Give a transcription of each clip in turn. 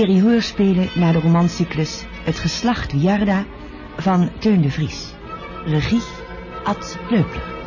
Serie hoorspelen naar de romancyclus Het geslacht Wiarda van Teun de Vries. Regie Ad Leupler.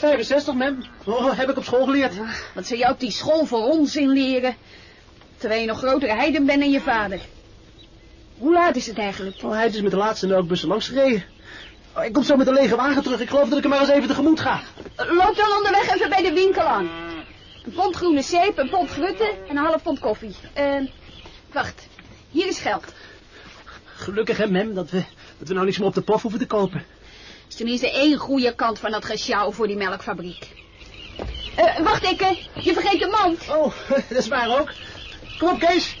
65, mem. Oh, heb ik op school geleerd. Wat zou je op die school voor onzin leren? Terwijl je nog grotere heiden bent dan je vader. Hoe laat is het eigenlijk? Oh, hij is met de laatste melkbussen langs gereden. Oh, ik kom zo met een lege wagen terug. Ik geloof dat ik hem maar eens even tegemoet ga. Loop dan onderweg even bij de winkel aan. Een pond groene zeep, een pond grutte en een half pond koffie. Eh, wacht. Hier is geld. Gelukkig, hè, mem, dat we, dat we nou niets meer op de pof hoeven te kopen. Is tenminste één goede kant van dat gesjouw voor die melkfabriek. Eh, wacht, Ikke. Je vergeet de mand. Oh, dat is waar ook. Kom op, Kees.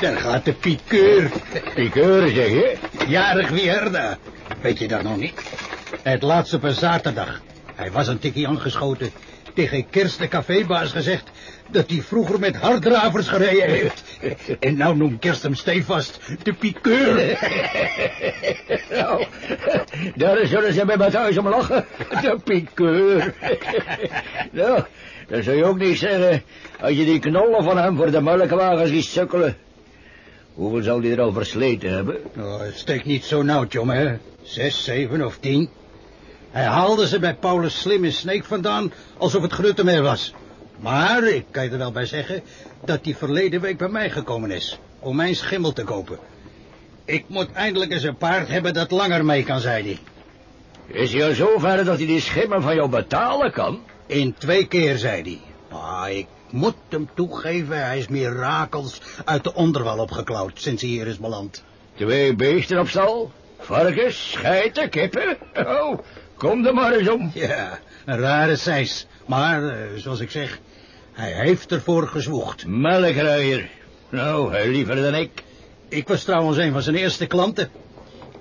Daar gaat de piqueur. Pikeur, zeg je? Jarig Wierda. Weet je dat nog niet? Het laatste op een zaterdag. Hij was een tikkie aangeschoten. Tegen Kerst de cafébaas gezegd dat hij vroeger met harddravers gereden heeft. En nou noemt Kerst hem stevast de piqueur. Nou, daar zullen ze bij me thuis om lachen. De pikeur. nou, dat zou je ook niet zeggen als je die knollen van hem voor de melkwagen ziet sukkelen. Hoeveel zou die er al versleten hebben? Oh, het steekt niet zo nauw, jongen, hè? Zes, zeven of tien. Hij haalde ze bij Paulus Slim in Sneek vandaan, alsof het Gruttemeer was. Maar, ik kan je er wel bij zeggen, dat hij verleden week bij mij gekomen is, om mijn schimmel te kopen. Ik moet eindelijk eens een paard hebben dat langer mee kan, zei hij. Is hij al zo ver dat hij die schimmen van jou betalen kan? In twee keer, zei hij. Maar ik moet hem toegeven, hij is mirakels uit de onderwal opgeklauwd sinds hij hier is beland. Twee beesten op stal? Varkens, geiten, kippen? Oh, kom er maar eens om. Ja, een rare seis. Maar, eh, zoals ik zeg, hij heeft ervoor gezwoegd. Melkruier. Nou, hij liever dan ik. Ik was trouwens een van zijn eerste klanten.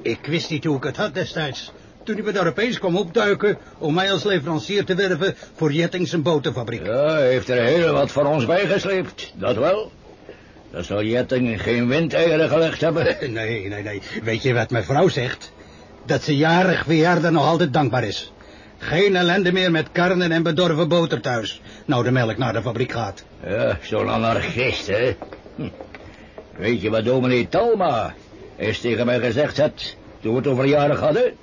Ik wist niet hoe ik het had destijds. Toen hij me daar opeens kwam opduiken om mij als leverancier te werven voor Jettings een boterfabriek. Ja, hij heeft er heel wat voor ons bijgesleept. Dat wel. Dan zal Jetting geen windeieren gelegd hebben. Nee, nee, nee. Weet je wat mijn vrouw zegt? Dat ze jarig verjaardag nog altijd dankbaar is. Geen ellende meer met karnen en bedorven boter thuis. Nou de melk naar de fabriek gaat. Ja, zo'n anarchist, hè. Hm. Weet je wat dominee Talma eens tegen mij gezegd had toen we het over jarig hadden?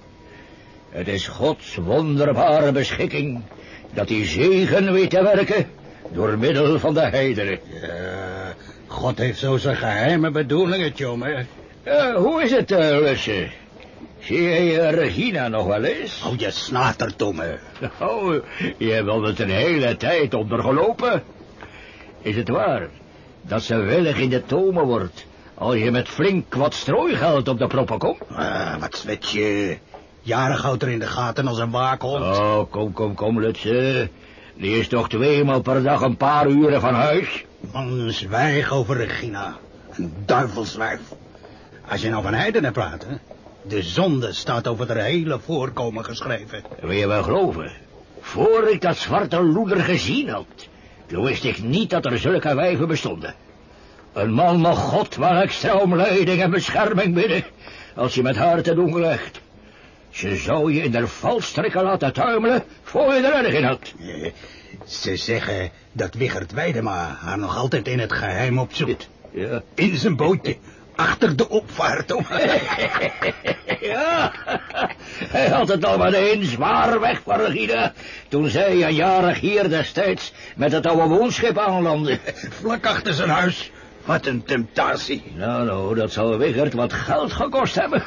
Het is Gods wonderbare beschikking dat hij zegen weet te werken door middel van de heidenen. Ja, God heeft zo zijn geheime bedoelingen, jongen. Eh, hoe is het, uh, Lusse? Zie je Regina nog wel eens? Oh, je snaterdomme. Oh, je hebt wel het een hele tijd ondergelopen. Is het waar dat ze willig in de tomen wordt... als je met flink wat strooigeld op de proppen komt? Ah, wat zwet je. Jarig houdt er in de gaten als een waakhond. Oh, kom, kom, kom, Lutse. Die is toch tweemaal per dag een paar uren van huis? Man, zwijg over Regina. Een duivelswijf. Als je nou van heidenen praat, hè? De zonde staat over haar hele voorkomen geschreven. Wil je wel geloven? Voor ik dat zwarte loeder gezien had... toen wist ik niet dat er zulke wijven bestonden. Een man mag God waar extra om leiding en bescherming bidden... als je met haar te doen gelegd. Ze zou je in de valstrikken laten tuimelen... voor je er erg in had. Eh, ze zeggen dat Wichert Weidema haar nog altijd in het geheim opzoekt. Ja. In zijn bootje. Achter de opvaart. om. Ja, hij had het al meteen zwaar weg voor Regina... toen zij een jarig hier destijds met het oude woonschip aanlandde. Vlak achter zijn huis. Wat een temptatie. Nou, nou, dat zou Wigert wat geld gekost hebben.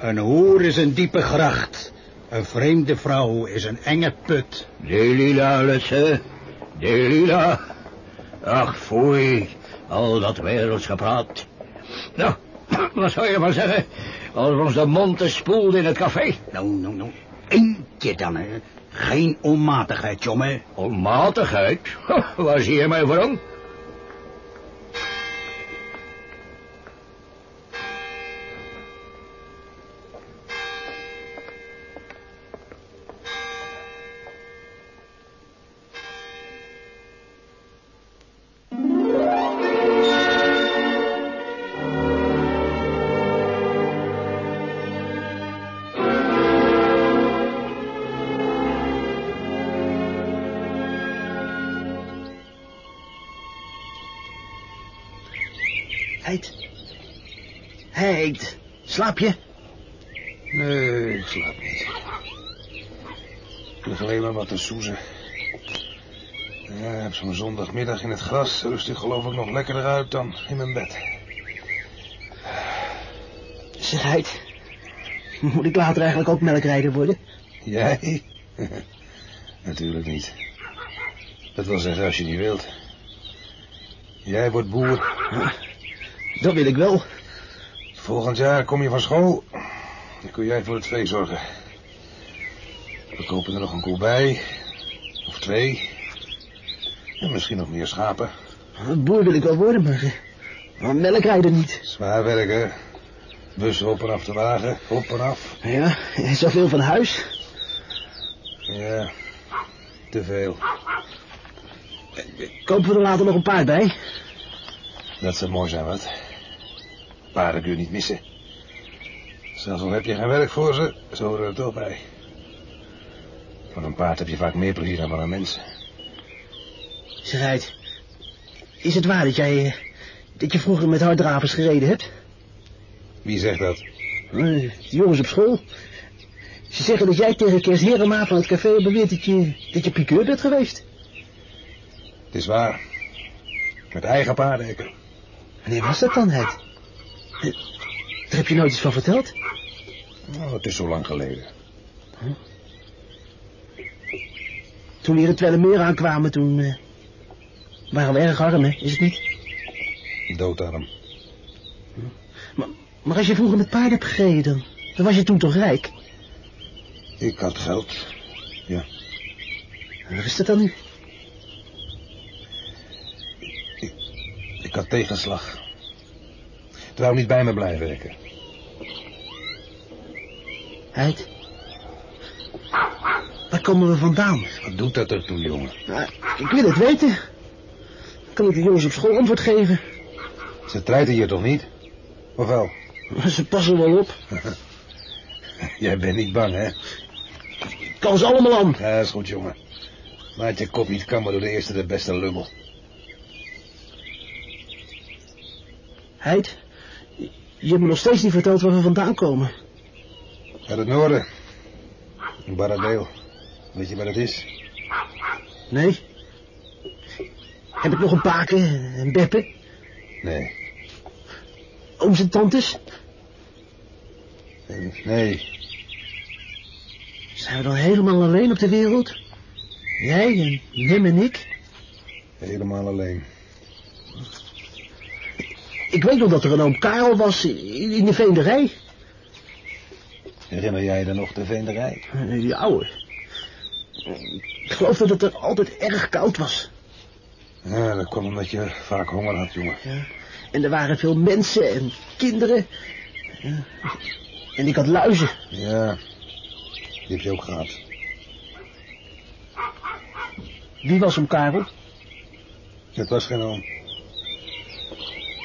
Een hoer is een diepe gracht. Een vreemde vrouw is een enge put. Delila, Lutze. Delila. Ach, foei. Al dat werelds gepraat. Nou, wat zou je maar zeggen? Als ons de mond spoelde in het café. Nou, nou, nou. Eentje dan, hè. Geen onmatigheid, jongen. Onmatigheid? Waar zie je mij voor om? Slaap je? Nee, ik slaap niet. Ik lig alleen maar wat te soezen. Ja, ik heb zo'n zondagmiddag in het gras. Rust ik geloof ik nog lekkerder uit dan in mijn bed. Zeg, Heid. Moet ik later eigenlijk ook melkrijder worden? Jij? Natuurlijk niet. Dat wil zeggen als je niet wilt. Jij wordt boer. Dat wil ik wel. Volgend jaar kom je van school. Dan kun jij voor het vee zorgen. We kopen er nog een koe bij. Of twee. En misschien nog meer schapen. Boer wil ik wel worden, maar, eh, maar melkrijder niet. Zwaar werken. Bussen op en af de wagen. Op en af. Ja, en zoveel van huis. Ja, te veel. Kopen we er later nog een paard bij? Dat zou mooi zijn, wat. Paarden kun je niet missen. Zelfs al heb je geen werk voor ze, ze horen er toch bij. Van een paard heb je vaak meer plezier dan van een mens. Zeg. Is het waar dat jij... eh, dat je vroeger met harddravers gereden hebt? Wie zegt dat? Eh, De jongens op school. Ze zeggen dat jij tegen Kees Herema van het café hebt beweerd dat je, dat je piqueur bent geweest. Het is waar. Met eigen paardenhekken. Wanneer was dat dan, Heid? Daar heb je nooit iets van verteld? Oh, het is zo lang geleden. Toen hier het Meer aankwamen, toen... eh, waren we erg arm, hè? Is het niet? Doodarm. Maar, maar als je vroeger met paarden hebt gereden, dan, dan was je toen toch rijk? Ik had geld. Ja. En Waar is dat dan nu? Ik had tegenslag. Wou niet bij me blijven werken. Heid? Waar komen we vandaan? Wat doet dat ertoe, jongen? Nou, ik wil het weten. Kan ik de jongens op school antwoord geven? Ze treiten hier toch niet? Of wel? Ze passen wel op. Jij bent niet bang, hè? Kan ze allemaal aan. Ja, is goed, jongen. Laat je kop niet kammen door de eerste de beste lummel. Heid, je hebt me nog steeds niet verteld waar we vandaan komen. Uit het noorden. In Baradeel. Weet je waar het is? Nee? Heb ik nog een paken en beppen? Nee. Ooms en tantes? Nee. Zijn we dan helemaal alleen op de wereld? Jij en Wim en ik? Helemaal alleen. Ik weet nog dat er een oom Karel was in, in de veenderij. Herinner jij je dan nog de veenderij? Eh, Die oude. Ik geloof dat het er altijd erg koud was. Ja, dat kwam omdat je vaak honger had, jongen. Ja. En er waren veel mensen en kinderen. Ja. En ik had luizen. Ja, die heb je ook gehad. Wie was oom Karel? Het was geen oom.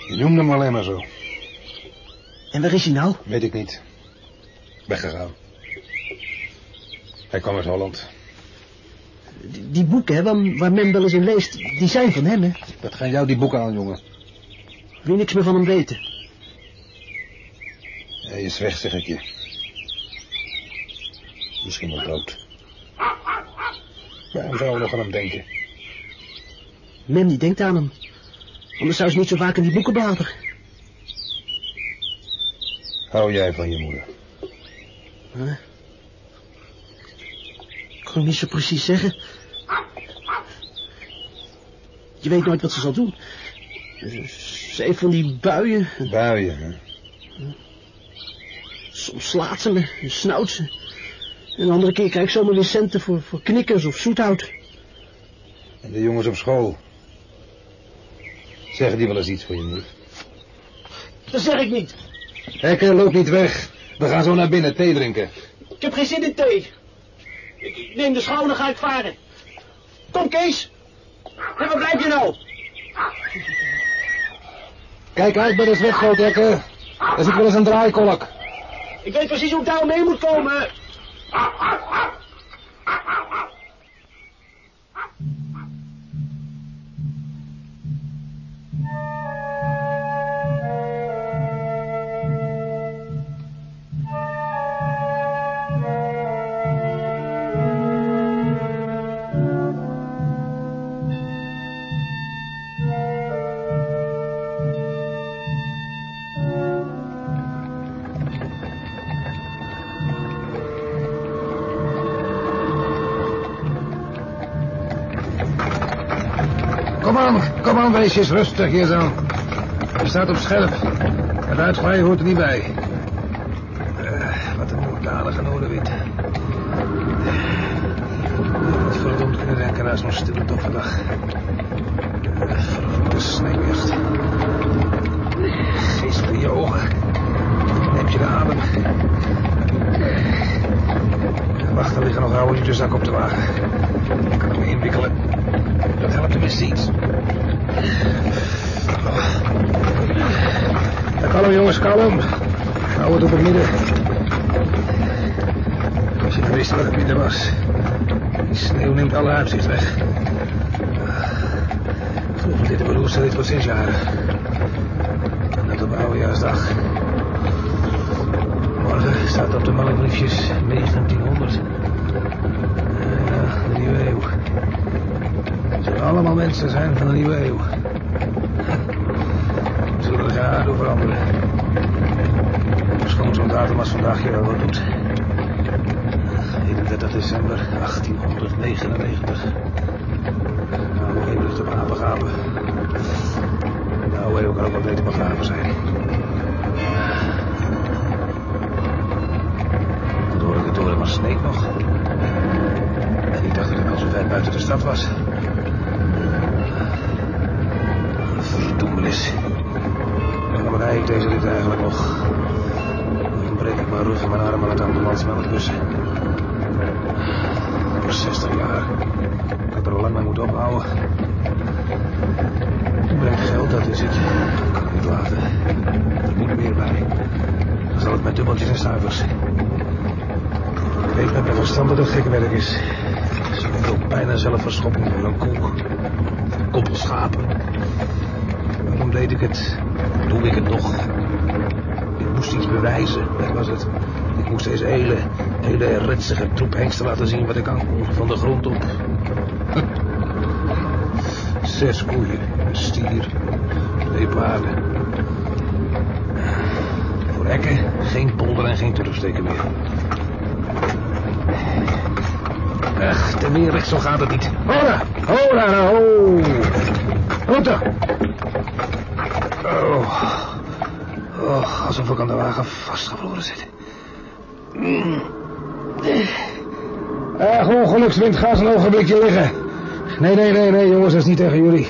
Je noemde hem alleen maar zo. En waar is hij nou? Weet ik niet. Weggegaan. Hij kwam uit Holland. Die, die boeken hè, waar, waar men wel eens in leest, die zijn van hem, hè? Wat gaan jou die boeken aan, jongen? Wil niks meer van hem weten. Hij is weg, zeg ik je. Misschien wel dood. Waarom zou we nog aan hem denken? Mem die denkt aan hem. Anders zou ze niet zo vaak in die boeken bladeren. Hou jij van je moeder? Huh? Ik kan niet zo precies zeggen. Je weet nooit wat ze zal doen. Ze heeft van die buien. Buien, hè? Soms slaat ze me en snauwt ze. En de andere keer krijg ik zomaar weer centen voor, voor knikkers of zoethout. En de jongens op school. Zeggen die wel eens iets voor je moeder? Dat zeg ik niet. Hekker, loop niet weg. We gaan zo naar binnen thee drinken. Ik heb geen zin in thee. Ik, neem de schouw en ga ik varen. Kom, Kees. En waar blijf je nou? Kijk uit bij de zwetgoot, Hekker. Er zit wel eens een draaikolk. Ik weet precies hoe ik daar mee moet komen. Kom aan, weesjes, rustig hier zo. Je staat op scherp. Het uitglijden hoort er niet bij. Eh, wat een moorddadige noordenwind. Wat verdomd kunnen denken na zo'n stille doffe dag. Uh, vervloekte sneeuwjacht. Geest in je ogen. Neemt je de adem. Wacht, er liggen nog oude de zak op de wagen. Ik kan hem inwikkelen. Dat helpt tenminste iets. Kalm jongens, kalm. Hou het op het midden. Als je nou wist wat het midden was. Die sneeuw neemt alle uitzicht weg. Ik geloof dit de beroerdste rit was sinds jaren. En dat op oudejaarsdag. Morgen staat op de melkbriefjes 1900. Ja, de nieuwe eeuw. Het zullen allemaal mensen zijn van de nieuwe eeuw. Zullen geen haar veranderen. Schoon zo'n datum als vandaag je wel wat doet. 31 december 1899. Nou, hoe eeuw ligt op apengapen. Eeuw kan ook wel beter begraven zijn. Toen hoorde ik het door, maar sneeuwt nog. En ik dacht dat ik al zo ver buiten de stad was. Dan breek ik mijn rug en mijn arm aan het ambulance met het bussen. Voor 60 jaar. Ik heb er al lang mee moeten ophouden. Ik breng geld, dat is het. Ik kan het niet laten. Er moet meer bij. Dan zal het met dubbeltjes en stuivers. Ik weet met mijn verstand dat het gek werk is. Zoveel pijn en zelfverschopping voor een koe. Een koppel schapen. Waarom deed ik het? Doe ik het nog? Moest iets bewijzen, dat was het. Ik moest deze hele, hele ritsige troep hengsten laten zien wat ik aan kon van de grond op. Zes koeien, een stier, twee paarden. Voor ekken geen polder en geen turfsteken meer. Ach, te meer zo gaat het niet. Hola, hola, ho. Route. Oh. oh, alsof ik aan de wagen vastgevroren zit. Mm. Ach, ongelukswind, ga eens een ogenblikje liggen. Nee, nee, nee, nee, jongens, dat is niet tegen jullie.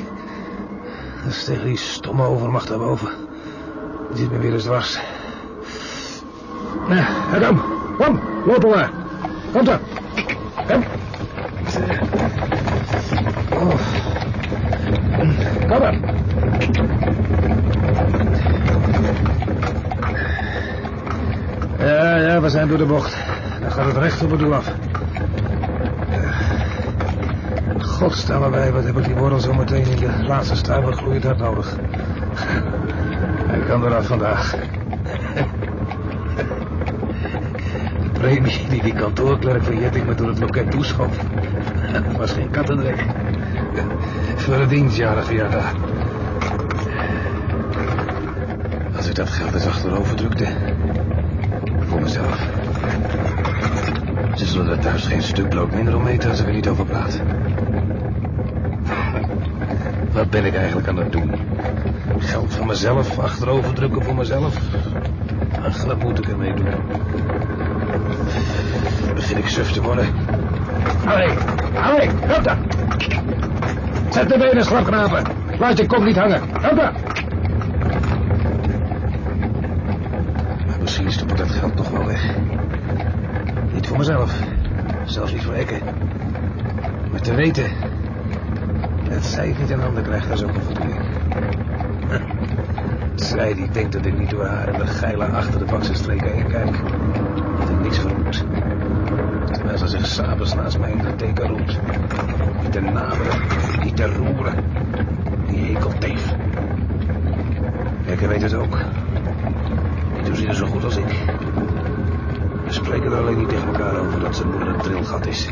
Dat is tegen die stomme overmacht daarboven. Die zit me weer eens dwars. Nou, kom, kom, lopen maar. Komt er. Kom. Oh. Kom maar. Ja, ja, we zijn door de bocht. Dan gaat het recht op het doel af. God, staan we bij, wat heb ik die wortel zo meteen in de laatste stuiver gloeiend hard nodig. Hij kan eraf vandaag. De premie die die kantoorklerk van Jetting me door het loket toeschoof. Was geen kattendrek. Voor het dienstjarig verjaardag. ik dat geld eens achterover drukte. Mezelf. Ze zullen er thuis geen stuk brood minder om eten als ik er niet over praat. Wat ben ik eigenlijk aan het doen? Geld voor mezelf, achterover drukken voor mezelf. Ach, wat moet ik ermee doen? Begin ik suf te worden? Allee, allee, dan! Zet de benen slap knapen. Laat je kop niet hangen. Op dan! Maar misschien stop ik dat geld toch wel weg. Niet voor mezelf. Zelfs niet voor Ekke. Maar te weten... dat zij het niet in handen krijgt, dat is ook een. Zij die denkt dat ik niet door haar en de geile achter de bakse streken heen kijk. Dat ik niks vermoed. Terwijl ze zich s'avonds naast mij in de teken roept. Niet te naderen, niet te roeren. Die hekelteef. Ekke weet het ook. Die doet ze zo goed als ik. Spreken er alleen niet tegen elkaar over dat zijn moeder een trilgat is.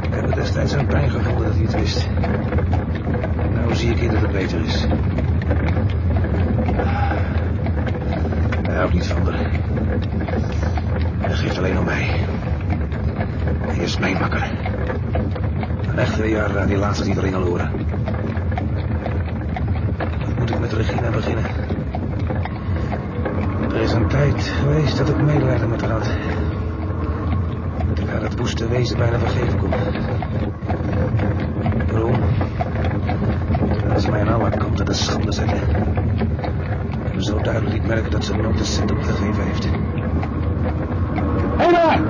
Ik heb het destijds aan pijn gevonden dat hij het wist. Nou zie ik in dat het beter is. Hij houdt niet van haar. Hij geeft alleen om mij. Hij is mijn makker. Een echte jaar die laat zich niet ringen loren. Wat moet ik met Regina beginnen? Is een tijd geweest dat ik medelijden met haar had. Dat ik haar het woeste wezen bijna vergeven kon. Waarom? Terwijl ze mij aan alle kanten de schande zette. En me zo duidelijk liet merken dat ze nooit de cent opgegeven heeft. Hé daar!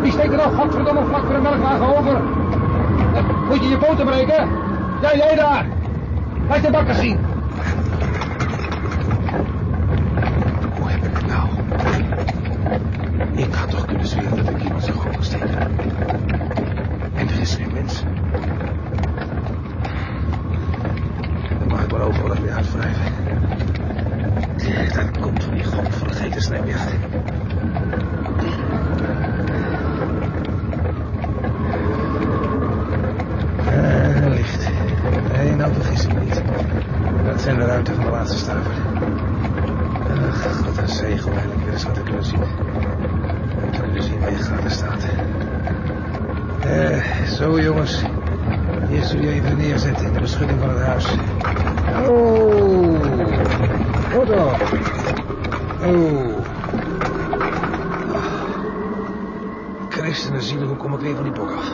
Wie steekt er nou godverdomme vlak voor de melkwagen over? Moet je je poten breken? Ja, jij daar! Laat de bakken zien! Hoe heb ik het nou? Ik had toch kunnen zweren dat ik iemand zou gaan steken. En er is geen mens. Dan mag ik maar overal weer uitwrijven. Dat komt van die godvergeten snijpjacht. Eh, licht. Nee, nou vergis ik me Dat zijn de ruiten van de laatste staver. Ach, wat een zegel eindelijk weer eens wat te kunnen zien. En te kunnen zien waar je gaten staat. Eh, zo jongens. Hier zul je even neerzetten in de beschutting van het huis. Oh, goed op. Oh. Christen, zielen, hoe kom ik weer van die bok af?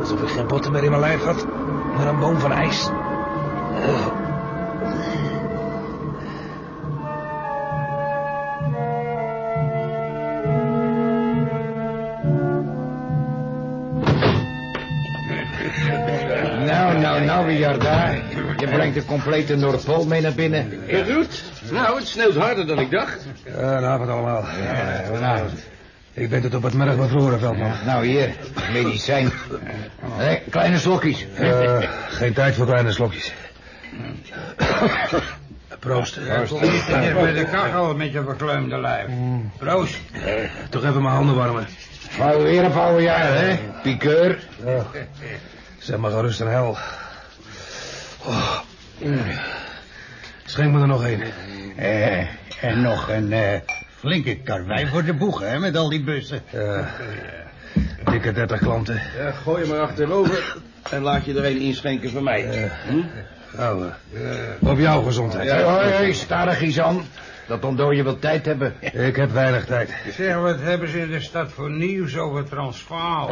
Alsof ik geen botten meer in mijn lijf had, maar een boom van ijs. Eh. Nou, nou, nou, Wiarda. Je brengt de complete Noordpool mee naar binnen. Geroet? Nou, het sneeuwt harder dan ik dacht. Goedenavond allemaal. Ja, goedenavond. Ik ben tot op het merk van vroeger, Veldman. Nou, hier, medicijn. Hé, kleine slokjes. Eh, geen tijd voor kleine slokjes. Proost. Hier bij de kachel met je verkleumde lijf. Proost. Toch even mijn handen warmen. Wou weer een oude jaar, hè? Pikeur. Zeg maar gerust een hel. Oh. Schenk me er nog een. Eh, en nog een eh, flinke karwei voor de boegen, hè, met al die bussen. Ja. Dikke 30 klanten. Ja, gooi je maar achterover en laat je er een inschenken voor mij. Hm? Nou, eh, op jouw gezondheid. Hé, hoi, hoi, starig iets aan. Dat ontdoor je wel tijd hebben. Ik heb weinig tijd. Zeg, wat hebben ze in de stad voor nieuws over Transvaal?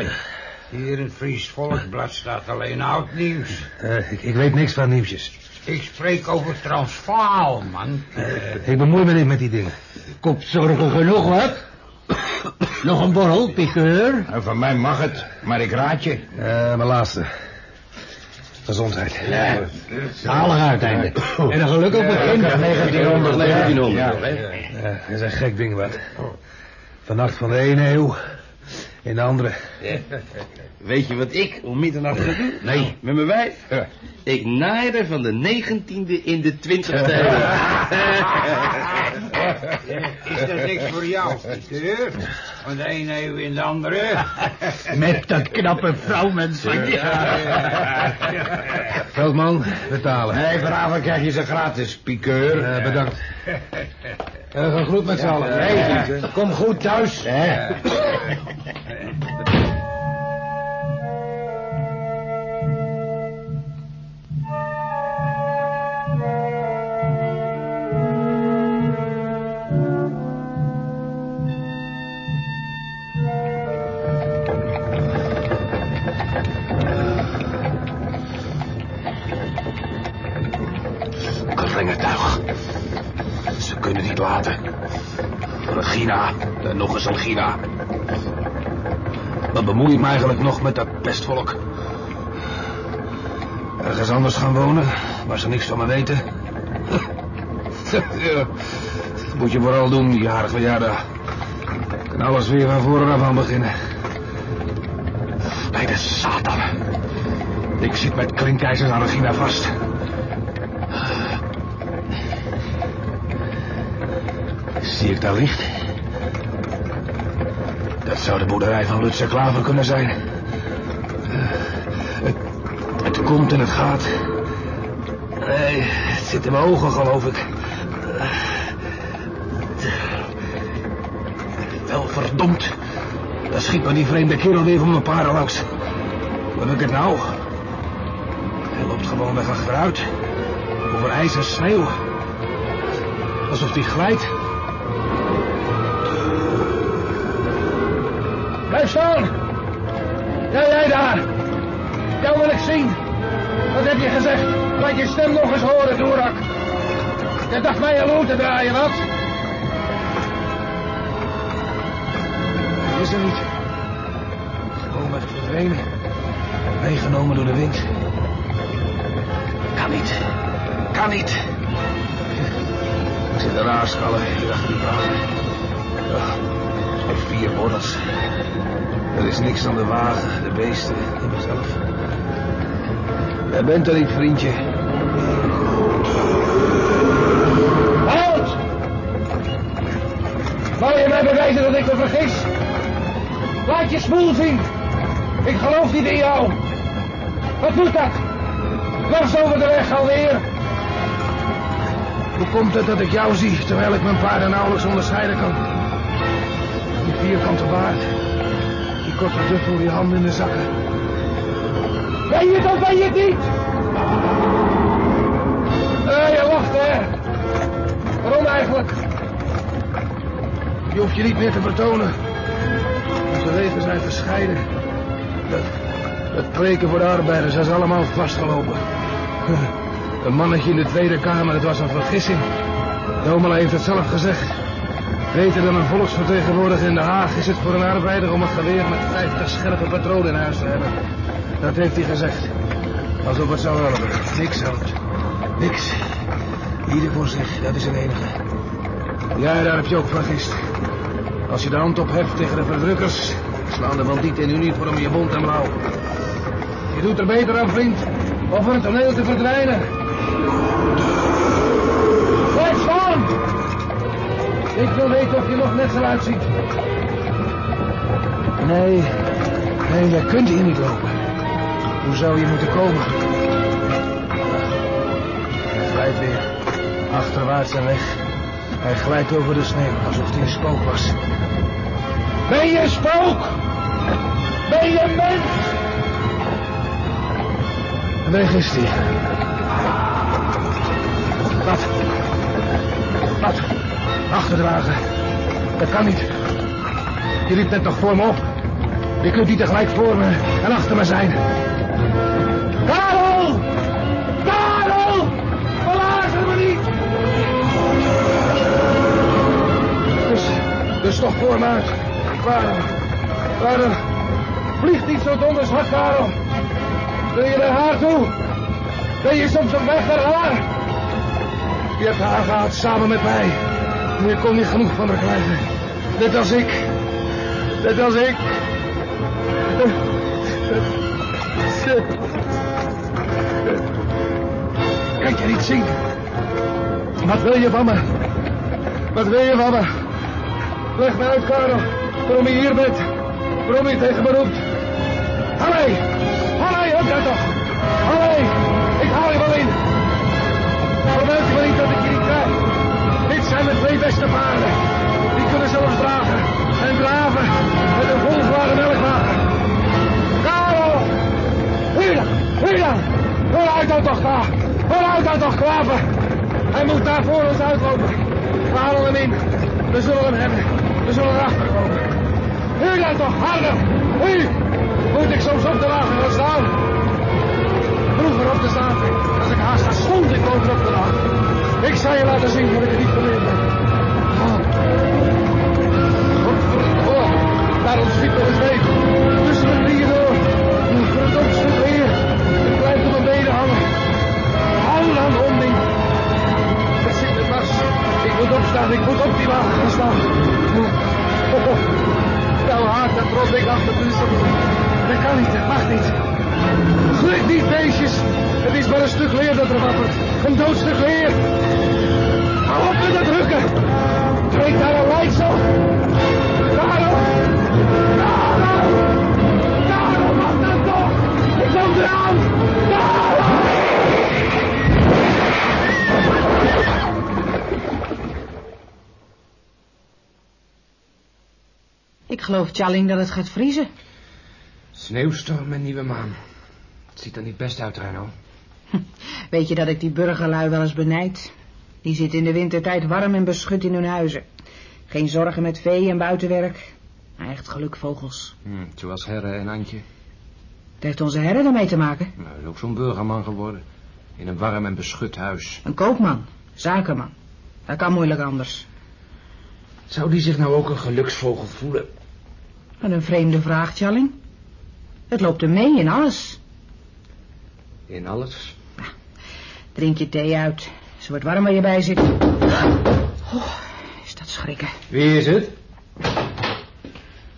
Hier in het Fries Volkblad staat alleen oud nieuws. Eh, ik, ik weet niks van nieuwtjes. Ik spreek over Transvaal, man. Eh, Ik bemoei me niet met die dingen. Kopzorgen genoeg, wat? Nog een borrel, pikeur? Van mij mag het, maar ik raad je. Eh, mijn laatste. Gezondheid. Ja, zalig uiteindelijk. En een gelukkig begin. 1900, 1900. Ja. dat is een gek ding wat. Vannacht van de ene eeuw in de andere. Weet je wat ik om middernacht ga doen? Nee. Met mijn wijf? Ja. Ik naaide van de negentiende in de twintigste eeuw. Is dat niks voor jou, Pieter? Van de ene eeuw in de andere. Met dat knappe je. Veldman, betalen. Nee, vanavond krijg je ze gratis, piekeur. Eh, bedankt. Uh, gegroet met z'n allen. Hey, kom goed thuis. nog eens Regina. Wat bemoei ik me eigenlijk nog met dat pestvolk? Ergens anders gaan wonen, waar ze niks van me weten. moet je vooral doen, die jarige verjaardag. En alles weer van voren af aan beginnen. Bij de Satan. Ik zit met klinkijzers aan Regina vast. Zie ik daar licht? Zou de boerderij van Lutse Klaver kunnen zijn. Het, het komt en het gaat. Nee, het zit in mijn ogen, geloof ik. Wel verdomd. Daar schiet me die vreemde kerel weer van mijn paarden langs. Hoe heb ik het nou? Hij loopt gewoon weg achteruit. Over ijs en sneeuw. Alsof hij glijdt. Staan! Ja, jij daar! Jou wil ik zien! Wat heb je gezegd? Laat je stem nog eens horen, Doerak! Je dacht mij loer te draaien, wat? Is er niet. Gewoon weg verdwenen. Meegenomen door de wind. Kan niet. Kan niet. Ik zit een raarskallen hier achter die paal. Vier bordels. Is niks aan de wagen, de beesten en mezelf. Jij bent er niet, vriendje. Halt! Wou je mij bewijzen dat ik me vergis? Laat je smoel zien. Ik geloof niet in jou. Wat doet dat? Dwars over de weg alweer. Hoe komt het dat ik jou zie, terwijl ik mijn paarden nauwelijks onderscheiden kan? Die vierkante baard. Die korte duffel, die handen in de zakken. Ben je het of ben je het niet? Eh, je lacht, hè? Waarom eigenlijk? Je hoeft je niet meer te vertonen. Onze wegen zijn verscheiden. Dat preken voor de arbeiders is allemaal vastgelopen. Een mannetje in de Tweede Kamer, het was een vergissing. Domela heeft het zelf gezegd. Beter dan een volksvertegenwoordiger in Den Haag is het voor een arbeider om het geweer met 50 scherpe patronen in huis te hebben. Dat heeft hij gezegd. Alsof het zou helpen. Niks helpt. Niks. Ieder voor zich, dat is het enige. Ja, daar heb je ook vergist. Als je de hand opheft tegen de verdrukkers, slaan de bandieten in uniform je mond en blauw. Je doet er beter aan, vriend, om van het toneel te verdwijnen. Ik wil weten of je nog net zo uitziet. Nee, nee, jij kunt hier niet lopen. Hoe zou je moeten komen? Hij glijdt weer. Achterwaarts en weg. Hij glijdt over de sneeuw, alsof hij een spook was. Ben je een spook? Ben je een mens? Weg is hij. Wat? Wat? Achterdragen. Dat kan niet. Je liep net nog voor me op. Je kunt niet tegelijk voor me en achter me zijn. Karel! Karel! Verlagen me niet! Dus, dus toch voor me uit. Waarom? Waarom? Vliegt niet zo donders hard, Karel. Wil je naar haar toe? Ben je soms op weg naar haar? Je hebt haar gehad samen met mij. Maar je kon niet genoeg van haar krijgen. Net als ik. Net als ik. Kan je niet zien? Wat wil je van me? Wat wil je van me? Leg me uit, Karel. Waarom je hier bent. Waarom je tegen me roept. Allee! Allee, dat toch! Allee! Ik haal je wel in! Verwijt je me niet dat ik zijn mijn twee beste paarden. Die kunnen zelfs dragen en draven met een volgeladen melkwagen. Karel! Hier dan! Hier uit dan toch, Ka! Hoor uit dan toch, Klaver! Hij moet daar voor ons uitlopen. We halen hem in. We zullen hem hebben. We zullen erachter komen. Hier dan toch, harder! Hier! Moet ik soms op de wagen gaan staan? Vroeger op de zaten, als ik haast had, stond ik bovenop de wagen. Ik zal je laten zien dat ik het niet geleerd ben. Oh. Godverdomme. Daar ontschiet nog een zweep. Tussen de drieën door. Een stuk weer. Het blijft op mijn benen hangen. Hou dan, honding. Het zit me vast. Ik moet opstaan. Ik moet op die wagen gaan staan. Oh, oh. Nou hard en trot ik achter de Dat kan niet. Dat mag niet. Lukt niet, beestjes. Het is maar een stuk leer dat er wappert. Een doodstuk leer. Ik geloof, Tjalling, dat het gaat vriezen. Sneeuwstorm en nieuwe maan. Het ziet er niet best uit, Reino. Weet je dat ik die burgerlui wel eens benijd? Die zitten in de wintertijd warm en beschut in hun huizen. Geen zorgen met vee en buitenwerk. Echt gelukvogels. Hm, zoals Herre en Antje. Het heeft onze herre daarmee te maken. Nou, hij is ook zo'n burgerman geworden. In een warm en beschut huis. Een koopman, zakenman. Dat kan moeilijk anders. Zou die zich nou ook een geluksvogel voelen? Wat een vreemde vraag, Tjalling. Het loopt er mee in alles. In alles? Drink je thee uit. Ze wordt warm waar je bij zit. Oh, is dat schrikken. Wie is het?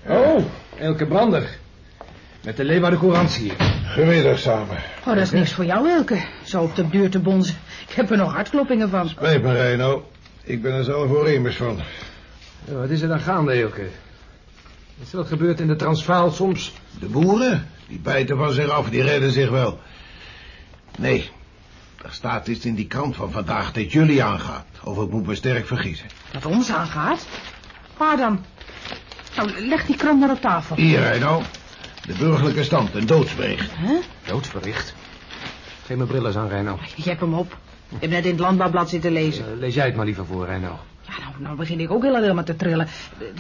Oh, Elke Brander. Met de Leeuwarden Courant hier. Goedemiddag samen. Oh, dat is niks voor jou, Elke. Zo op de deur te bonzen. Ik heb er nog hartkloppingen van. Spijt me, Reino. Ik ben er zelf voor immers van. Ja, wat is er dan gaande, Elke? Is wat gebeurd in de Transvaal soms? De boeren, die bijten van zich af, die redden zich wel. Nee, er staat iets in die krant van vandaag dat jullie aangaat. Of ik moet me sterk vergissen. Dat ons aangaat? Waar dan? Nou, leg die krant maar op tafel. Hier, Reino. De burgerlijke stand, een doodsbericht. Huh? Doodsbericht. Geef mijn bril eens aan, Reino. Je hebt hem op. Ik heb net in het landbouwblad zitten lezen. Uh, lees jij het maar liever voor, Reino. Ja, nou, nou begin ik ook helemaal te trillen.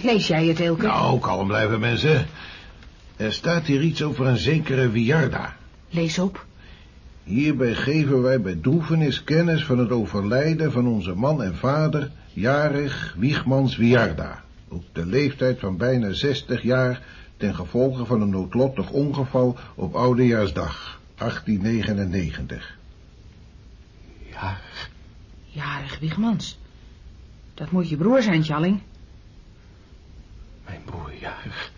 Lees jij het, Elke? Nou, kalm blijven, mensen. Er staat hier iets over een zekere Wiarda. Lees op. Hierbij geven wij bij droefenis kennis van het overlijden van onze man en vader, jarig Wiegmans Wiarda. Op de leeftijd van bijna 60 jaar ten gevolge van een noodlottig ongeval op Oudejaarsdag, 1899. Jarig? Jarig Wiegmans. Dat moet je broer zijn, Tjalling. Mijn broer jarig.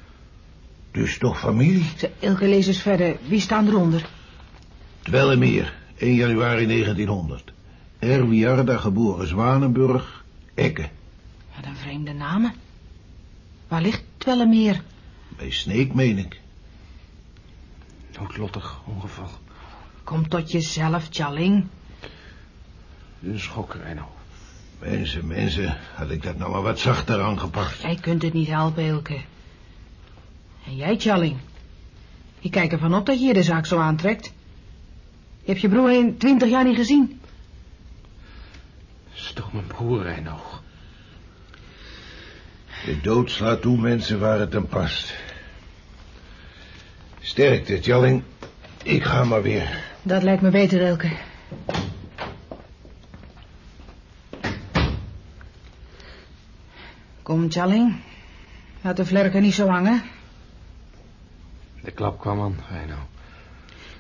Dus toch familie? Elke lees eens verder. Wie staan eronder? Dwellemeer, 1 januari 1900. R. Wiarda, geboren Zwanenburg, Ekke. Wat een vreemde namen. Waar ligt Dwellemeer? Bij Sneek, meen ik. Noodlottig ongeval. Kom tot jezelf, Tjalling. Een schok, Reino. Mensen, mensen, had ik dat nou maar wat zachter aangepakt. Jij kunt het niet helpen, Elke. En jij, Tjalling. Ik kijk ervan op dat je de zaak zo aantrekt. Je hebt je broer in twintig jaar niet gezien. Dat is toch mijn broer, Reino. De dood slaat toe mensen waar het aan past. Sterkte, Tjalling. Ik ga maar weer. Dat lijkt me beter, Elke. Kom, Tjalling. Laat de vlerken niet zo hangen. De klap kwam aan, Reino.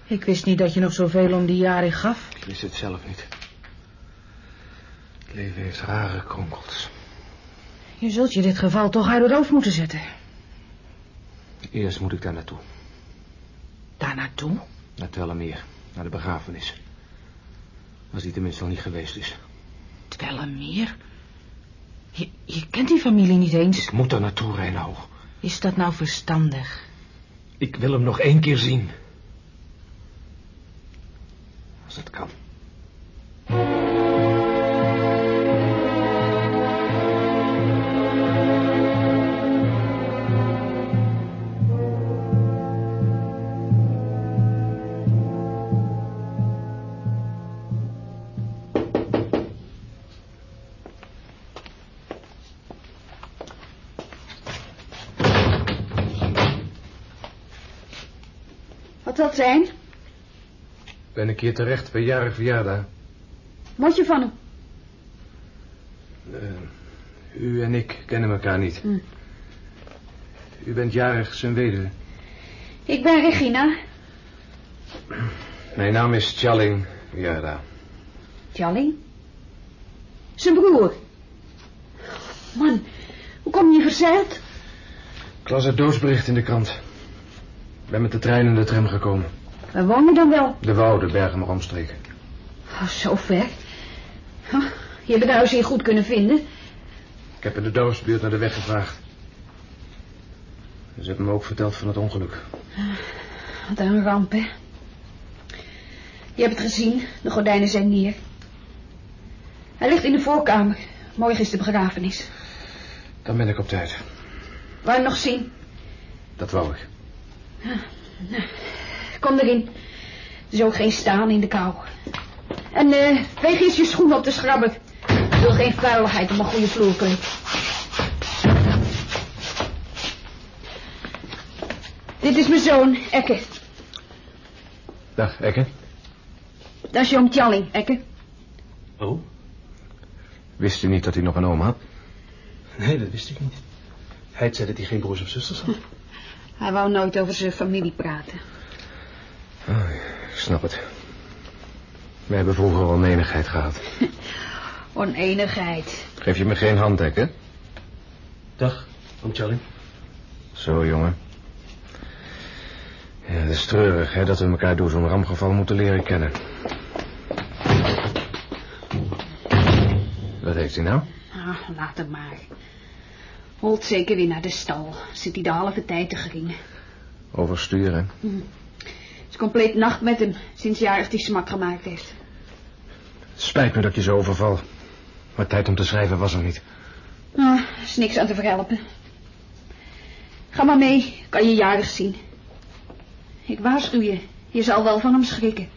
Ik wist niet dat je nog zoveel om die jaren gaf. Ik wist het zelf niet. Het leven heeft rare kronkels. Je zult je dit geval toch uit het hoofd moeten zetten. Eerst moet ik daar naartoe. Daar naartoe? Naar Twellemeer, naar de begrafenis. Als die tenminste al niet geweest is. Twellemeer? Je, je kent die familie niet eens. Ik moet er naartoe, Reino. Is dat nou verstandig? Ik wil hem nog één keer zien. Als het kan. Ik hier terecht bij jarig verjaardag? Wat je van hem? Eh, u en ik kennen elkaar niet. Hm. U bent jarig zijn weduwe. Ik ben Regina. Mijn naam is Challing Verjaardag. Tjalling? Zijn broer. Man, hoe kom je verzeild? Ik las het doodsbericht in de krant. Ben met de trein en de tram gekomen. Waar woon je dan wel? De Woude, Bergen maar omstreken. Oh, zo ver. Je hebt het huis hier goed kunnen vinden. Ik heb in de dorpsbuurt naar de weg gevraagd. Ze hebben me ook verteld van het ongeluk. Wat een ramp, hè. Je hebt het gezien. De gordijnen zijn neer. Hij ligt in de voorkamer. Morgen is de begrafenis. Dan ben ik op tijd. Wou je hem nog zien? Dat wou ik. Kom erin. Er ook geen staan in de kou. En eh weeg eens je schoen op de schrabber. Ik wil geen vuiligheid op een goede vloerkleed. Dit is mijn zoon, Ekke. Dag, Ekke. Dat is Jong Tjalling, Ekke. Oh? Wist u niet dat hij nog een oom had? Nee, dat wist ik niet. Hij zei dat hij geen broers of zusters had. Hij wou nooit over zijn familie praten. Oh, ik snap het. We hebben vroeger al onenigheid gehad. Oneenigheid. Geef je me geen hand, Ekke? Dag, oom Charlie. Zo, jongen. Ja, het is treurig, hè, dat we elkaar door zo'n ramgeval moeten leren kennen. Wat heeft hij nou? Ah, laat hem maar. Holt zeker weer naar de stal. Zit hij de halve tijd te gringen. Oversturen. Het is compleet nacht met hem, sinds jarig die smak gemaakt heeft. Spijt me dat je zo overval. Maar tijd om te schrijven was er niet. Ah, is niks aan te verhelpen. Ga maar mee, kan je jarig zien. Ik waarschuw je, je zal wel van hem schrikken.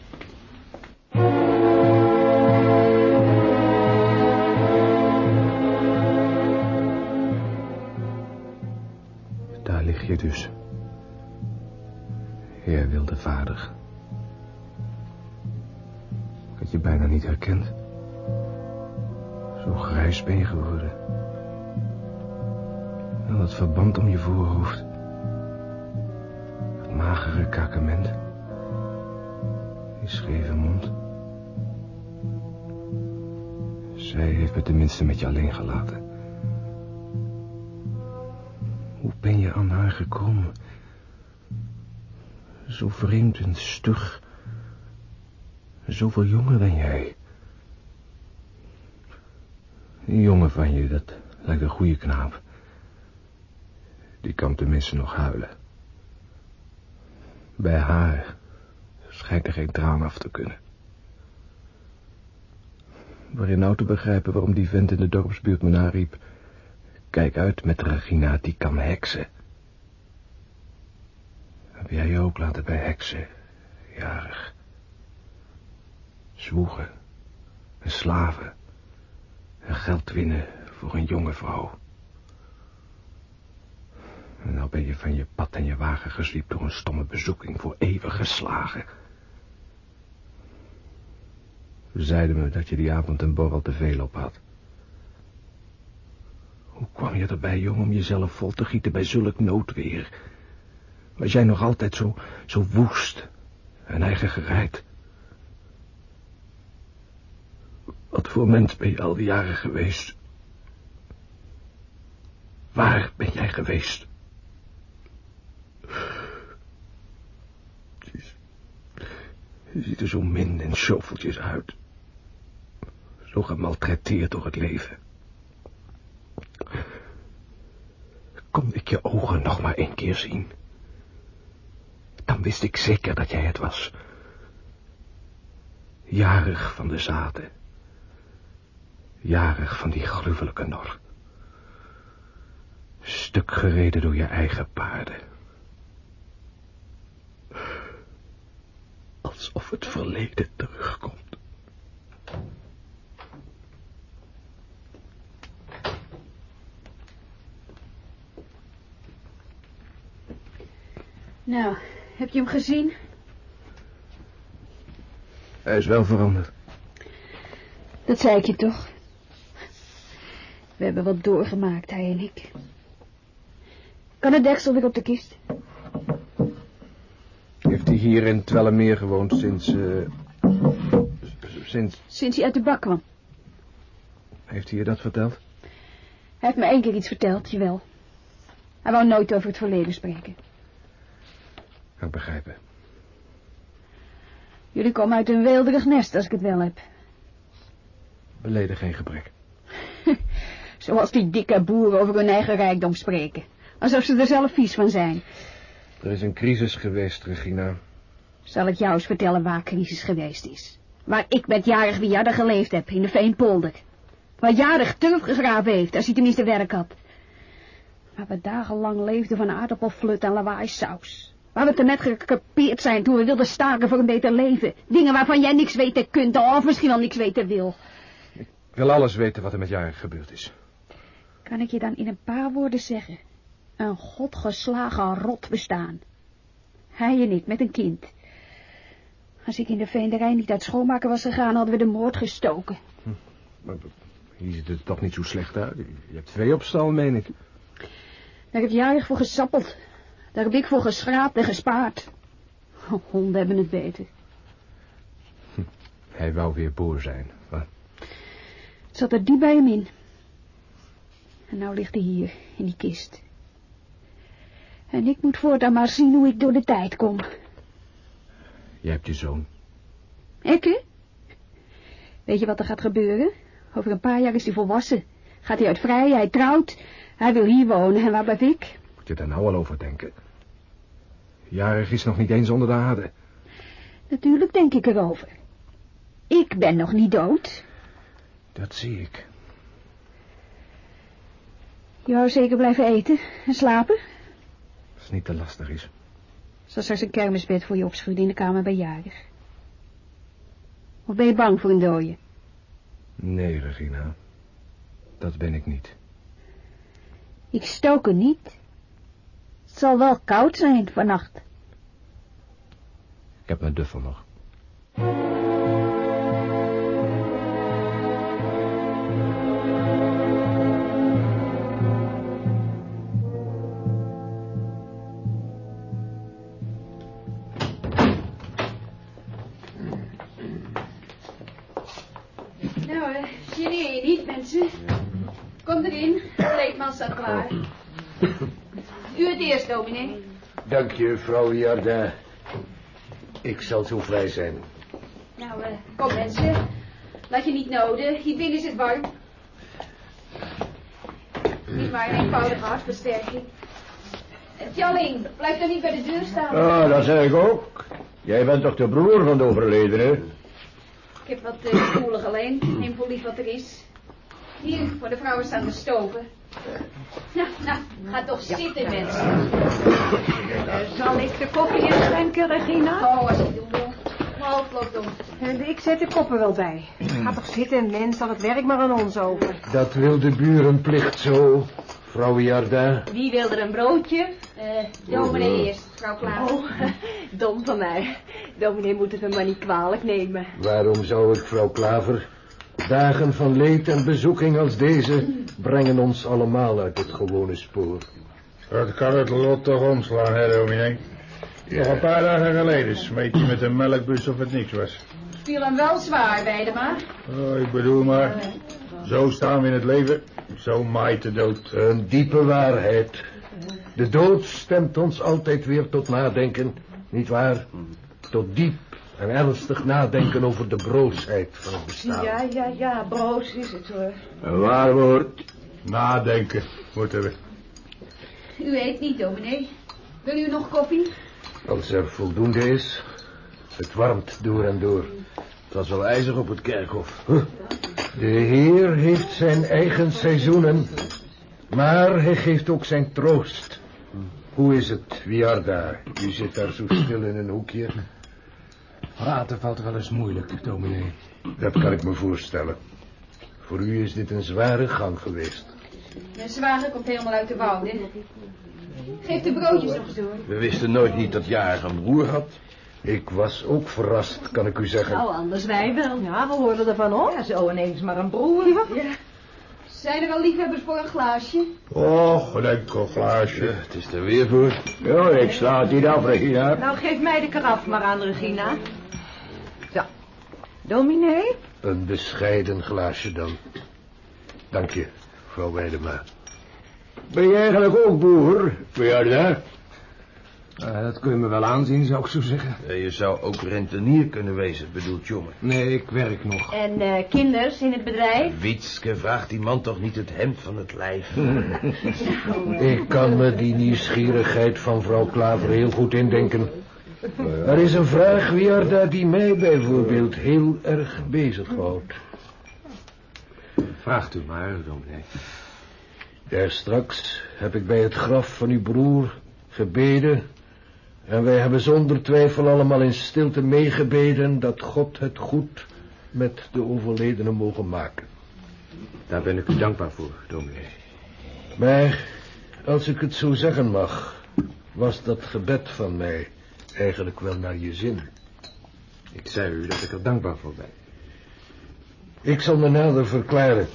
Daar lig je dus. Heer wilde vader. Ik had je bijna niet herkend. Zo grijs ben je geworden. En dat verband om je voorhoofd. Het magere kakement. Die scheve mond. Zij heeft me tenminste met je alleen gelaten. Hoe ben je aan haar gekomen? Zo vreemd en stug. Zoveel jonger dan jij. Die jongen van je, dat lijkt een goede knaap. Die kan tenminste nog huilen. Bij haar schijnt er geen traan af te kunnen. Waarin nou te begrijpen waarom die vent in de dorpsbuurt me nariep... Kijk uit met Regina, die kan heksen. Jij je ook laten bij heksen, jarig? Zwoegen en slaven en geld winnen voor een jonge vrouw. En nou ben je van je pad en je wagen gezwiept door een stomme bezoeking voor eeuwig geslagen. Ze zeiden me dat je die avond een borrel te veel op had. Hoe kwam je erbij, jong, om jezelf vol te gieten bij zulk noodweer? Was jij nog altijd zo, zo woest en eigen gereid? Wat voor mens ben je al die jaren geweest? Waar ben jij geweest? Je ziet er zo min en schoveltjes uit. Zo gemaltreteerd door het leven. Kon ik je ogen nog maar één keer zien. Dan wist ik zeker dat jij het was. Jarig van de zaden. Jarig van die gruwelijke nor. Stuk gereden door je eigen paarden. Alsof het verleden terugkomt. Nou, heb je hem gezien? Hij is wel veranderd. Dat zei ik je toch. We hebben wat doorgemaakt, hij en ik. Kan het deksel weer op de kist? Heeft hij hier in Twellemeer gewoond sinds... eh, sinds... Sinds hij uit de bak kwam. Heeft hij je dat verteld? Hij heeft me één keer iets verteld, jawel. Hij wou nooit over het verleden spreken. Kan ik begrijpen. Jullie komen uit een weelderig nest, als ik het wel heb. Beleden geen gebrek. Zoals die dikke boeren over hun eigen rijkdom spreken. Alsof ze er zelf vies van zijn. Er is een crisis geweest, Regina. Zal ik jou eens vertellen waar crisis geweest is? Waar ik met jarig Wiarde geleefd heb, in de Veenpolder. Waar jarig turf gegraven heeft, als hij tenminste werk had. Waar we dagenlang leefden van aardappelflut en lawaai-saus. Waar we te net gekapeerd zijn toen we wilden staken voor een beter leven. Dingen waarvan jij niks weten kunt, of misschien al niks weten wil. Ik wil alles weten wat er met Jarig gebeurd is. Kan ik je dan in een paar woorden zeggen? Een godgeslagen rot bestaan. Hij en ik met een kind. Als ik in de veenderij niet uit schoonmaken was gegaan, hadden we de moord gestoken. Maar hier ziet het toch niet zo slecht uit. Je hebt twee op stal, meen ik. Daar heb jarig voor gesappeld. Daar heb ik voor geschraapt en gespaard. Oh, honden hebben het beter. Hij wou weer boer zijn. Wat? Zat er diep bij hem in. En nou ligt hij hier, in die kist. En ik moet voortaan maar zien hoe ik door de tijd kom. Je hebt je zoon. Ik, hè? Weet je wat er gaat gebeuren? Over een paar jaar is hij volwassen. Gaat hij uit vrij, hij trouwt. Hij wil hier wonen. En waar blijf ik? Moet je daar nou al over denken? Jarig is nog niet eens onder de aarde. Natuurlijk denk ik erover. Ik ben nog niet dood. Dat zie ik. Je wou zeker blijven eten en slapen? Als het niet te lastig is. Zal straks een kermisbed voor je opschudden in de kamer bij jarig. Of ben je bang voor een dooie? Nee, Regina. Dat ben ik niet. Ik stook er niet. Het zal wel koud zijn vannacht. Ik heb mijn duffel nog. Dominee. Dank je, vrouw Jarda. Ik zal zo vrij zijn. Nou, eh, kom mensen. Laat je niet noden. Hier binnen is het warm. Niet maar een eenvoudige hartversterking. Eh, Tjalling, blijf dan niet bij de deur staan. Ah, dat zeg ik ook. Jij bent toch de broer van de overledene? Ik heb wat uh, stoelen geleend. Neem voor lief wat er is. Hier, voor de vrouwen staan de stoven. Nou, nou, ga toch zitten, mensen. Zal ik de koffie inschenken, Regina? Oh, als je doen wil. Om. En ik zet de koppen wel bij. Ga toch zitten, mens, zal het werk maar aan ons over. Dat wil de burenplicht zo, vrouw Jarda. Wie wil er een broodje? Eh, dominee eerst, vrouw Klaas. Oh, dom van mij. Dominee moet het me maar niet kwalijk nemen. Waarom zou ik, vrouw Klaver? Dagen van leed en bezoeking als deze brengen ons allemaal uit het gewone spoor. Dat kan het lot toch omslaan, hè, dominee? Nog een paar dagen geleden smeet je met een melkbus of het niks was. Viel hem wel zwaar, beide maar. Oh, ik bedoel maar, zo staan we in het leven, zo maait de dood. Een diepe waarheid. De dood stemt ons altijd weer tot nadenken, niet waar? Tot diep en ernstig nadenken over de broosheid van het bestaan. Ja, ja, ja, broos is het hoor. Een waar woord. Nadenken, moeten we. U eet niet, dominee. Wil u nog koffie? Als er voldoende is. Het warmt door en door. Het was wel ijzig op het kerkhof. De Heer heeft zijn eigen seizoenen. Maar hij geeft ook zijn troost. Hoe is het, Wiarda? U zit daar zo stil in een hoekje. Praten valt wel eens moeilijk, dominee. Dat kan ik me voorstellen. Voor u is dit een zware gang geweest. Mijn zwager komt helemaal uit de wouden. Geef de broodjes nog eens door. We wisten nooit niet dat Jarig een broer had. Ik was ook verrast, kan ik u zeggen. Nou, anders wij wel. Ja, we hoorden ervan op. Ja, zo ineens maar een broer. Ja. Zijn er al liefhebbers voor een glaasje? Och, een enkel glaasje. Het is er weer voor. Ja, ik sla het niet af, Regina. Nou, geef mij de karaf maar aan, Regina. Dominee? Een bescheiden glaasje dan. Dank je, mevrouw Weidema. Ben je eigenlijk ook boer, Bejaarda? Uh, dat kun je me wel aanzien, zou ik zo zeggen. Ja, je zou ook rentenier kunnen wezen, bedoelt jongen. Nee, ik werk nog. En uh, kinders in het bedrijf? Wietske, vraagt die man toch niet het hemd van het lijf? ik kan me die nieuwsgierigheid van vrouw Klaver heel goed indenken. Er is een vraag, Wiarda, die mij bijvoorbeeld heel erg bezighoudt. Vraagt u maar, dominee. Daar straks heb ik bij het graf van uw broer gebeden... en wij hebben zonder twijfel allemaal in stilte meegebeden... dat God het goed met de overledene mogen maken. Daar ben ik u dankbaar voor, dominee. Maar, als ik het zo zeggen mag... was dat gebed van mij eigenlijk wel naar je zin. Ik zei u dat ik er dankbaar voor ben. Ik zal me nader verklaren.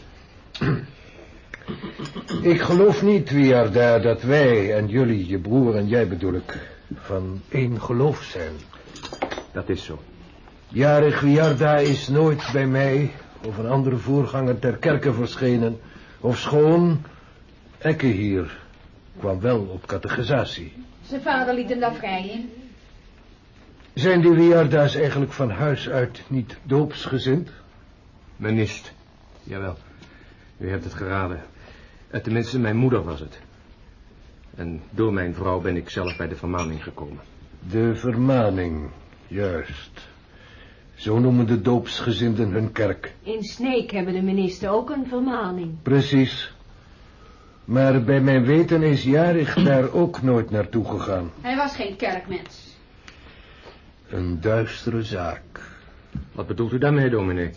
Ik geloof niet, Wiarda, dat wij en jullie, je broer en jij bedoel ik, van één geloof zijn. Dat is zo. Jarig Wiarda is nooit bij mij of een andere voorganger ter kerke verschenen, of schoon Ekke hier kwam wel op catechisatie. Zijn vader liet hem daar vrij in. Zijn die Wiarda's eigenlijk van huis uit niet doopsgezind? Menist. Jawel. U hebt het geraden. Eh, tenminste, mijn moeder was het. En door mijn vrouw ben ik zelf bij de vermaning gekomen. De vermaning, juist. Zo noemen de doopsgezinden hun kerk. In Sneek hebben de minister ook een vermaning. Precies. Maar bij mijn weten is Jarig daar ook nooit naartoe gegaan. Hij was geen kerkmens. Een duistere zaak. Wat bedoelt u daarmee, dominee?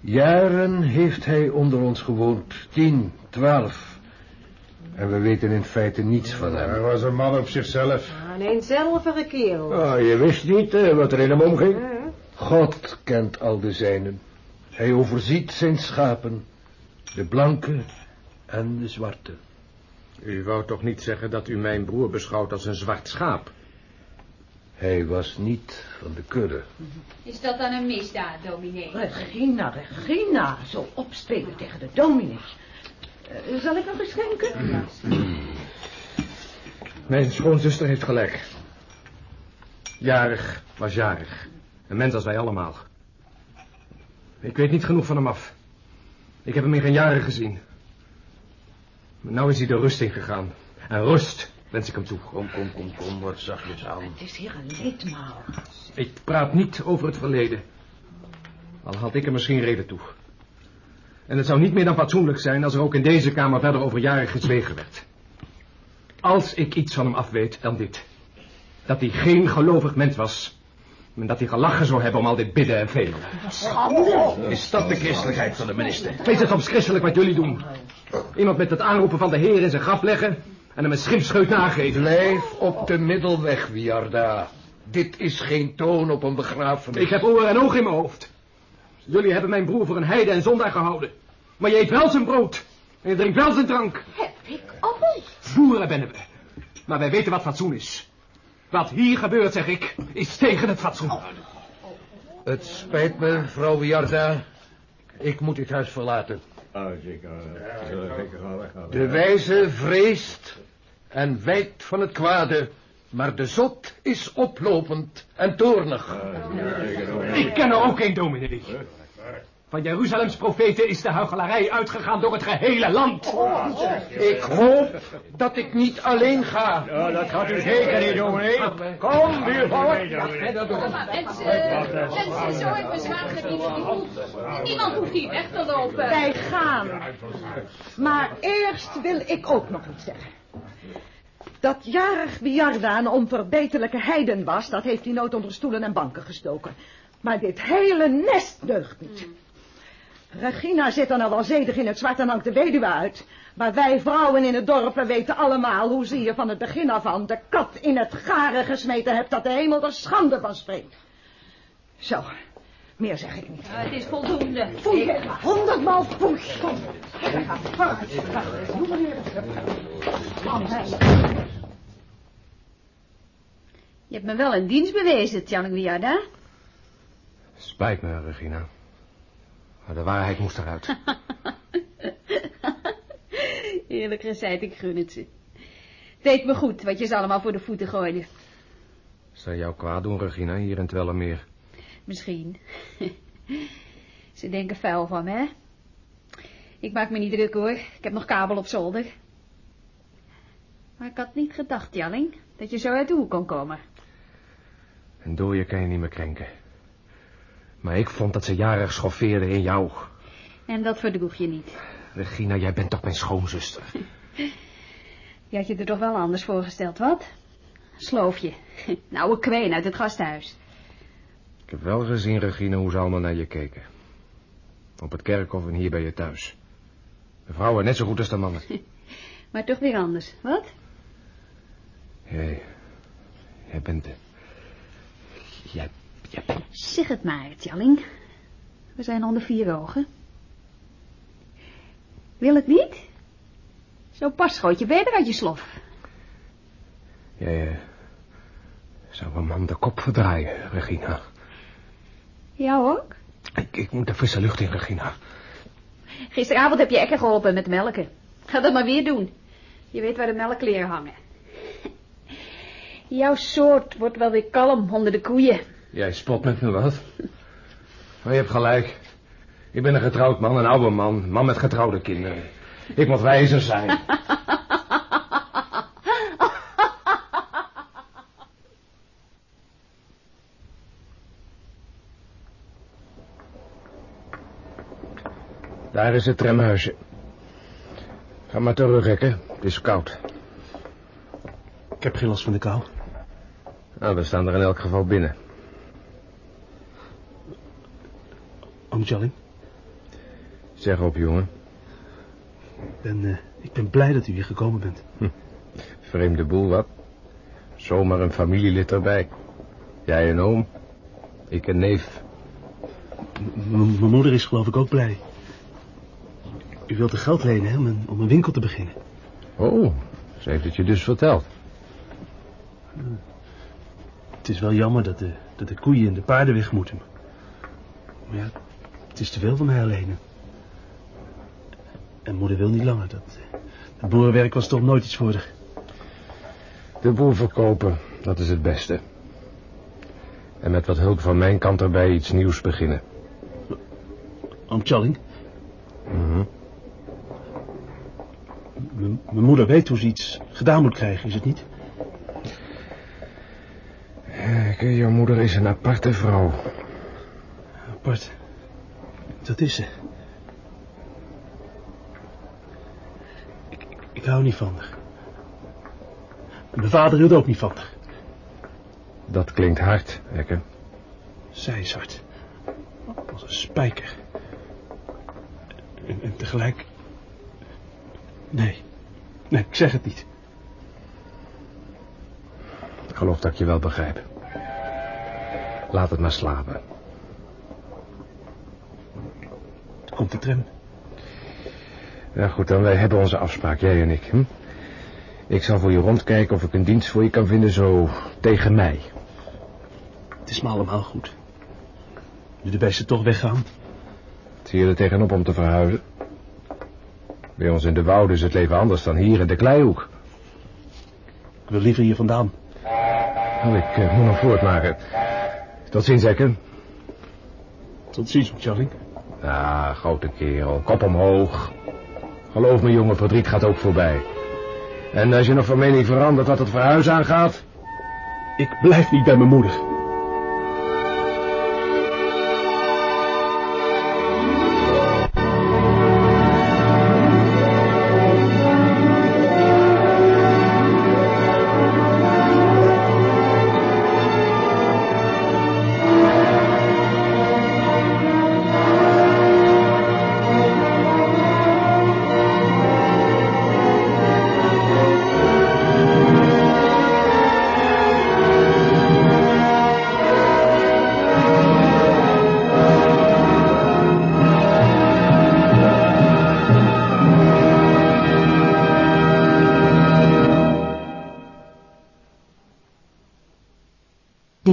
Jaren heeft hij onder ons gewoond. Tien, twaalf. En we weten in feite niets van hem. Hij was een man op zichzelf. Een eenzelvige kerel. Oh, je wist niet uh, wat er in hem omging? God kent al de zijnen. Hij overziet zijn schapen. De blanke en de zwarte. U wou toch niet zeggen dat u mijn broer beschouwt als een zwart schaap? Hij was niet van de kudde. Is dat dan een misdaad, dominee? Regina, Regina, zo opspelen tegen de dominee. Uh, zal ik nog eens schenken? Mijn schoonzuster heeft gelijk. Jarig was jarig. Een mens als wij allemaal. Ik weet niet genoeg van hem af. Ik heb hem in geen jaren gezien. Maar nou is hij de rust ingegaan. En rust wens ik hem toe. Kom, kom, kom, kom, wat zachtjes aan. Het is hier een lidmaal. Ik praat niet over het verleden. Al had ik er misschien reden toe. En het zou niet meer dan fatsoenlijk zijn als er ook in deze kamer verder over jaren gezwegen werd. Als ik iets van hem afweet, dan dit. Dat hij geen gelovig mens was. En dat hij gelachen zou hebben om al dit bidden en velen. Schande. Is dat de christelijkheid van de minister? Wees het soms christelijk wat jullie doen. Iemand met het aanroepen van de Heer in zijn graf leggen en hem een schimpscheut nageven. Blijf op de middelweg, Wiarda. Dit is geen toon op een begrafenis. Ik heb oren en ogen in mijn hoofd. Jullie hebben mijn broer voor een heide en zondaar gehouden. Maar je eet wel zijn brood. En je drinkt wel zijn drank. Heb ik ooit? Boeren bennen we. Maar wij weten wat fatsoen is. Wat hier gebeurt, zeg ik, is tegen het fatsoen. Het spijt me, vrouw Wiarda. Ik moet dit huis verlaten. De wijze vreest en wijkt van het kwade, maar de zot is oplopend en toornig. Ik ken er ook geen dominee. Van Jeruzalems profeten is de huichelarij uitgegaan door het gehele land. Ik hoop dat ik niet alleen ga. Ja, dat gaat u zeker niet, dominee. Kom, buurvrouwen. Mensen, mensen, zo ik bezwaar gediend. Niemand hoeft hier weg te lopen. Wij gaan. Maar eerst wil ik ook nog iets zeggen. Dat jarig Biarda een onverbeterlijke heiden was, dat heeft hij nooit onder stoelen en banken gestoken. Maar dit hele nest deugt niet. Regina zit dan al wel zedig in het zwart en hangt de weduwe uit. Maar wij vrouwen in het dorp we weten allemaal hoe ze je van het begin af aan de kat in het garen gesmeten hebt dat de hemel er schande van spreekt. Zo, meer zeg ik niet. Ja, het is voldoende. Foei, honderdmaal foei. Kom, vooruit. Doe meneer. Je hebt me wel een dienst bewezen, Tjannik Wiarda. Spijt me, Regina. Maar de waarheid moest eruit. Eerlijk gezegd, ik gun het ze. Deed me goed wat je ze allemaal voor de voeten gooide. Zou jou kwaad doen, Regina, hier in Twellemeer? Misschien. Ze denken vuil van me, hè? Ik maak me niet druk, hoor. Ik heb nog kabel op zolder. Maar ik had niet gedacht, Jalling, dat je zo uit de hoek kon komen. Een dooie kan je niet meer krenken. Maar ik vond dat ze jarig schoffeerde in jou. En dat verdroeg je niet. Regina, jij bent toch mijn schoonzuster? Je had je er toch wel anders voorgesteld, wat? Sloofje. Een oude kween uit het gasthuis. Ik heb wel gezien, Regina, hoe ze allemaal naar je keken. Op het kerkhof en hier bij je thuis. De vrouwen net zo goed als de mannen. Maar toch weer anders, wat? Jij, jij bent de... Zeg het maar, Tjalling. We zijn onder vier ogen. Wil het niet? Zo pas schoot je verder uit je slof. Jij eh, zou een man de kop verdraaien, Regina. Jou ook? Ik, ik moet de frisse lucht in, Regina. Gisteravond heb je Ekker geholpen met melken. Ga dat maar weer doen. Je weet waar de melkkleren hangen. Jouw soort wordt wel weer kalm onder de koeien. Jij spot met me wat? Maar je hebt gelijk. Ik ben een getrouwd man, een oude man. Man met getrouwde kinderen. Ik moet wijzer zijn. Daar is het tramhuisje. Ga maar terugrekken. Het is koud. Ik heb geen last van de kou. Nou, we staan er in elk geval binnen. Jalling, Zeg op, jongen. ik ben, eh, ik ben blij dat u hier gekomen bent. Vreemde boel, wat? Zomaar een familielid erbij. Jij een oom. Ik een neef. M- Mijn moeder is geloof ik ook blij. U wilt er geld lenen hè, om, een, om een winkel te beginnen. Oh, ze heeft het je dus verteld. Het is wel jammer dat de, dat de koeien en de paarden weg moeten. Maar ja, het is te veel voor mij alleen. En moeder wil niet langer. Dat, dat boerenwerk was toch nooit iets voor haar. De boel verkopen, dat is het beste. En met wat hulp van mijn kant erbij iets nieuws beginnen. Oom Challing, Mhm. m- mijn moeder weet hoe ze iets gedaan moet krijgen, is het niet? Kijk, jouw moeder is een aparte vrouw. Apart. Dat is ze. Ik, ik, ik hou niet van haar. En mijn vader hield ook niet van haar. Dat klinkt hard, Ekke. Zij is hard. Als een spijker. En, en tegelijk... Nee. Nee, ik zeg het niet. Ik geloof dat ik je wel begrijp. Laat het maar slapen. Er komt de tram. Ja, goed, dan wij hebben onze afspraak, jij en ik. Hm? Ik zal voor je rondkijken of ik een dienst voor je kan vinden zo tegen mij. Het is me allemaal goed. Nu de beesten toch weggaan. Zie je er tegenop om te verhuizen? Bij ons in de wouden is het leven anders dan hier in de kleihoek. Ik wil liever hier vandaan. Oh, ik eh, moet nog voortmaken. Tot ziens, Ekke. Tot ziens, Charlie. Ja, grote kerel, kop omhoog. Geloof me, jongen, verdriet gaat ook voorbij. En als je nog van mening verandert wat het verhuis aangaat... Ik blijf niet bij mijn moeder.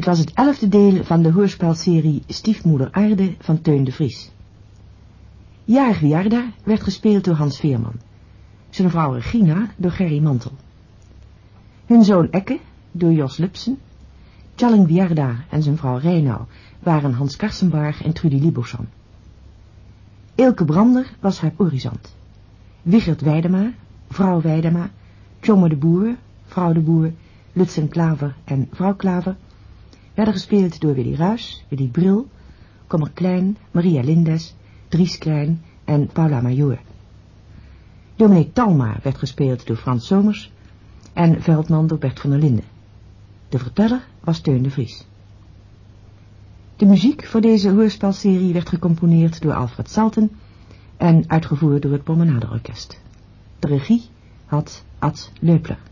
Dit was het elfde deel van de hoorspelserie Stiefmoeder Aarde van Teun de Vries. Jarig Wiarda werd gespeeld door Hans Veerman. Zijn vrouw Regina door Gerry Mantel. Hun zoon Ekke door Jos Lupsen. Tjalling Wiarda en zijn vrouw Reinau waren Hans Karsenbarg en Trudy Libosan. Ilke Brander was haar orizant. Wigert Weidema, vrouw Weidema, Tjomme de Boer, vrouw de Boer, Lutsen Klaver en vrouw Klaver werden gespeeld door Willy Ruis, Willy Bril, Kommer Klein, Maria Lindes, Dries Klein en Paula Major. Dominique Talma werd gespeeld door Frans Somers en Veldman door Bert van der Linden. De verteller was Teun de Vries. De muziek voor deze hoorspelserie werd gecomponeerd door Alfred Salten en uitgevoerd door het Promenadeorkest. De regie had Ad Leupler.